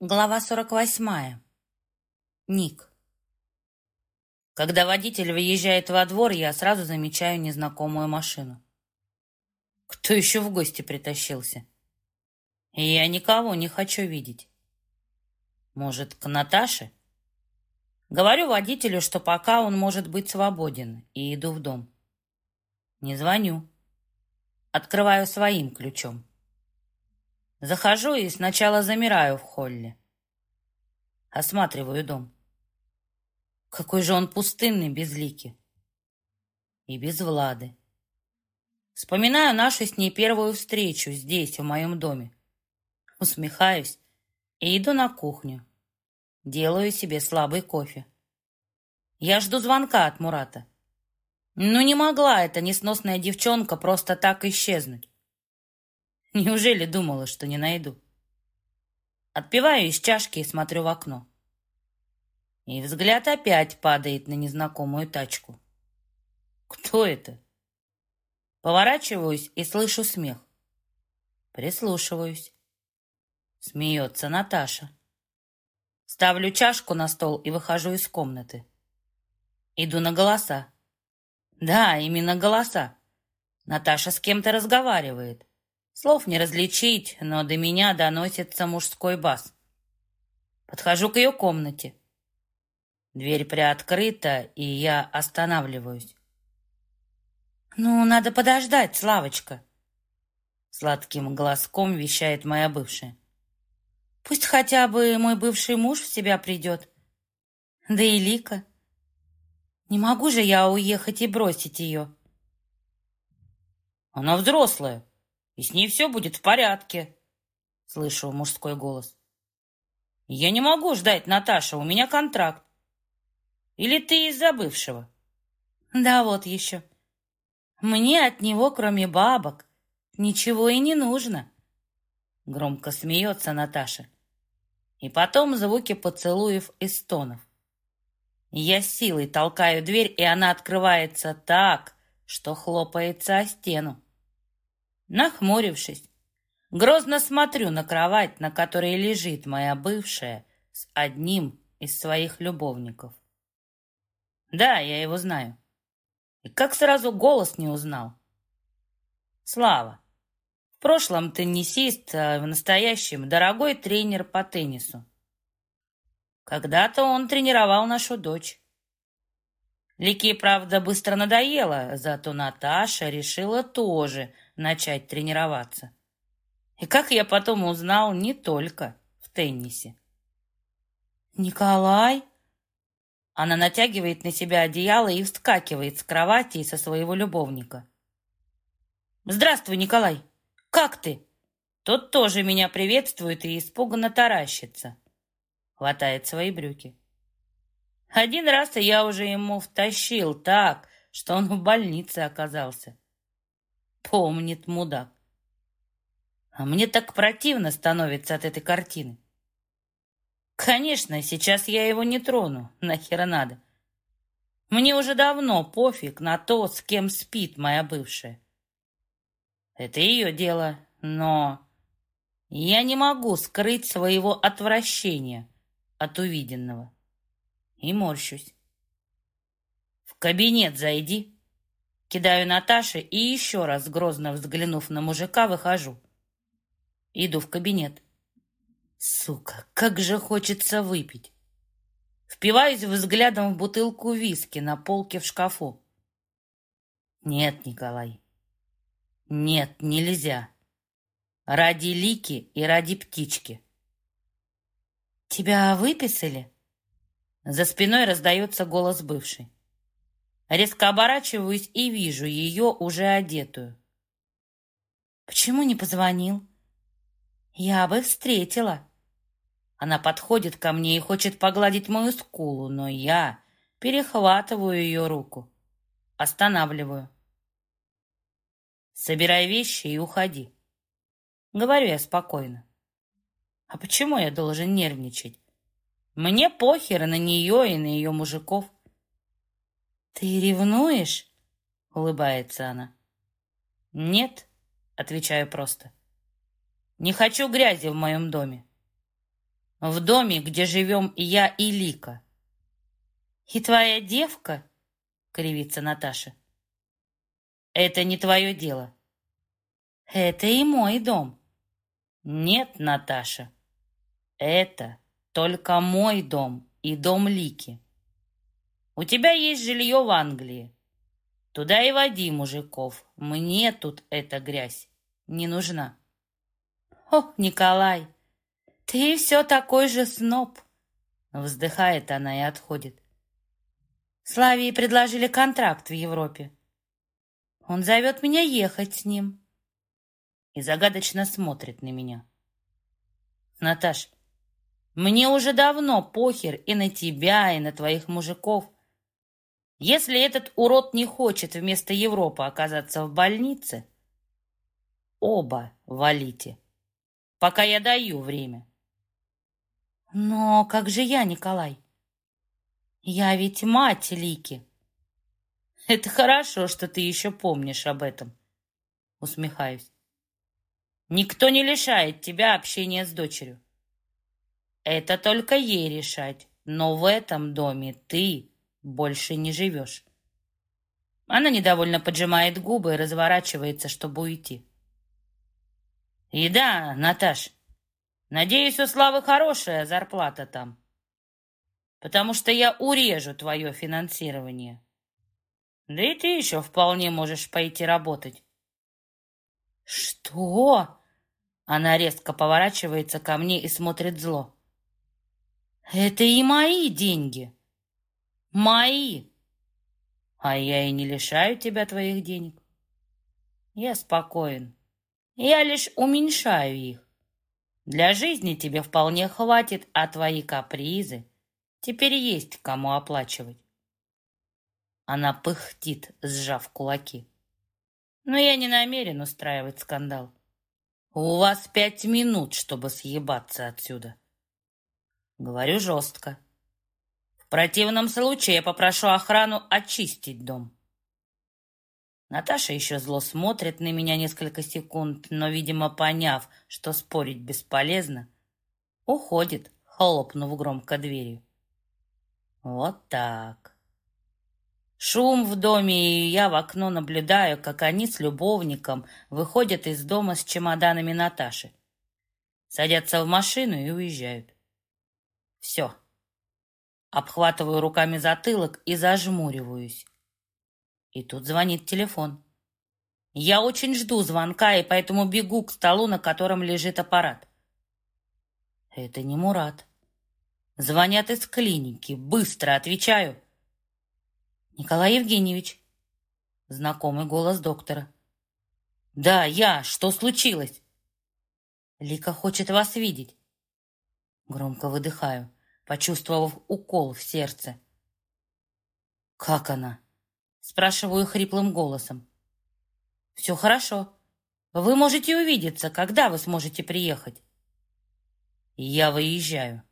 Глава 48. Ник. Когда водитель выезжает во двор, я сразу замечаю незнакомую машину. Кто еще в гости притащился? Я никого не хочу видеть. Может, к Наташе? Говорю водителю, что пока он может быть свободен, и иду в дом. Не звоню. Открываю своим ключом. Захожу и сначала замираю в холле. Осматриваю дом. Какой же он пустынный, безликий. И без Влады. Вспоминаю нашу с ней первую встречу здесь, в моем доме. Усмехаюсь и иду на кухню. Делаю себе слабый кофе. Я жду звонка от Мурата. Ну не могла эта несносная девчонка просто так исчезнуть. Неужели думала, что не найду? Отпиваю из чашки и смотрю в окно. И взгляд опять падает на незнакомую тачку. Кто это? Поворачиваюсь и слышу смех. Прислушиваюсь. Смеется Наташа. Ставлю чашку на стол и выхожу из комнаты. Иду на голоса. Да, именно голоса. Наташа с кем-то разговаривает. Слов не различить, но до меня доносится мужской бас. Подхожу к ее комнате. Дверь приоткрыта, и я останавливаюсь. «Ну, надо подождать, Славочка!» Сладким глазком вещает моя бывшая. «Пусть хотя бы мой бывший муж в себя придет. Да и Лика. Не могу же я уехать и бросить ее». «Она взрослая», и с ней все будет в порядке», — слышу мужской голос. «Я не могу ждать, Наташа, у меня контракт. Или ты из-за бывшего?» «Да вот еще. Мне от него, кроме бабок, ничего и не нужно». Громко смеется Наташа. И потом звуки поцелуев и стонов. Я силой толкаю дверь, и она открывается так, что хлопается о стену. Нахмурившись, грозно смотрю на кровать, на которой лежит моя бывшая с одним из своих любовников. Да, я его знаю. И как сразу голос не узнал. Слава. В прошлом теннисист, а в настоящем дорогой тренер по теннису. Когда-то он тренировал нашу дочь. Лике, правда, быстро надоело, зато Наташа решила тоже начать тренироваться. И как я потом узнал, не только в теннисе. «Николай?» Она натягивает на себя одеяло и вскакивает с кровати со своего любовника. «Здравствуй, Николай! Как ты?» Тот тоже меня приветствует и испуганно таращится. Хватает свои брюки. Один раз я уже ему втащил так, что он в больнице оказался. Помнит мудак. А мне так противно становится от этой картины. Конечно, сейчас я его не трону, нахера надо. Мне уже давно пофиг на то, с кем спит моя бывшая. Это ее дело, но я не могу скрыть своего отвращения от увиденного и морщусь. «В кабинет зайди!» Кидаю Наташе и еще раз, грозно взглянув на мужика, выхожу. Иду в кабинет. Сука, как же хочется выпить. Впиваюсь взглядом в бутылку виски на полке в шкафу. Нет, Николай. Нет, нельзя. Ради Лики и ради птички. Тебя выписали? За спиной раздается голос бывшей. Резко оборачиваюсь и вижу ее уже одетую. «Почему не позвонил?» «Я бы встретила». Она подходит ко мне и хочет погладить мою скулу, но я перехватываю ее руку, останавливаю. «Собирай вещи и уходи». Говорю я спокойно. «А почему я должен нервничать? Мне похер на нее и на ее мужиков. «Ты ревнуешь?» — улыбается она. «Нет», — отвечаю просто. «Не хочу грязи в моем доме». В доме, где живем я и Лика. И твоя девка? Кривится Наташа. Это не твое дело. Это и мой дом. Нет, Наташа. Это только мой дом и дом Лики. У тебя есть жилье в Англии. Туда и води мужиков. Мне тут эта грязь не нужна. О, Николай, ты все такой же сноб. Вздыхает она и отходит. Славии предложили контракт в Европе. Он зовет меня ехать с ним. И загадочно смотрит на меня. Наташ, мне уже давно похер и на тебя, и на твоих мужиков. Если этот урод не хочет вместо Европы оказаться в больнице, оба валите, пока я даю время. Но как же я, Николай? Я ведь мать Лики. Это хорошо, что ты еще помнишь об этом. Усмехаюсь. Никто не лишает тебя общения с дочерью. Это только ей решать, но в этом доме ты больше не живешь. Она недовольно поджимает губы и разворачивается, чтобы уйти. И да, Наташ, надеюсь, у Славы хорошая зарплата там, потому что я урежу твое финансирование. Да и ты еще вполне можешь пойти работать. Что? Она резко поворачивается ко мне и смотрит зло. Это и мои деньги. Мои. А я и не лишаю тебя твоих денег. Я спокоен. Я лишь уменьшаю их. Для жизни тебе вполне хватит, а твои капризы теперь есть кому оплачивать. Она пыхтит, сжав кулаки. Но я не намерен устраивать скандал. У вас пять минут, чтобы съебаться отсюда. Говорю жестко. В противном случае я попрошу охрану очистить дом. Наташа еще зло смотрит на меня несколько секунд, но, видимо, поняв, что спорить бесполезно, уходит, хлопнув громко дверью. Вот так. Шум в доме, и я в окно наблюдаю, как они с любовником выходят из дома с чемоданами Наташи. Садятся в машину и уезжают. Все. Обхватываю руками затылок и зажмуриваюсь. И тут звонит телефон. Я очень жду звонка, и поэтому бегу к столу, на котором лежит аппарат. Это не Мурат. Звонят из клиники. Быстро отвечаю. Николай Евгеньевич. Знакомый голос доктора. Да, я. Что случилось? Лика хочет вас видеть. Громко выдыхаю почувствовав укол в сердце. «Как она?» — спрашиваю хриплым голосом. «Все хорошо. Вы можете увидеться. Когда вы сможете приехать?» «Я выезжаю».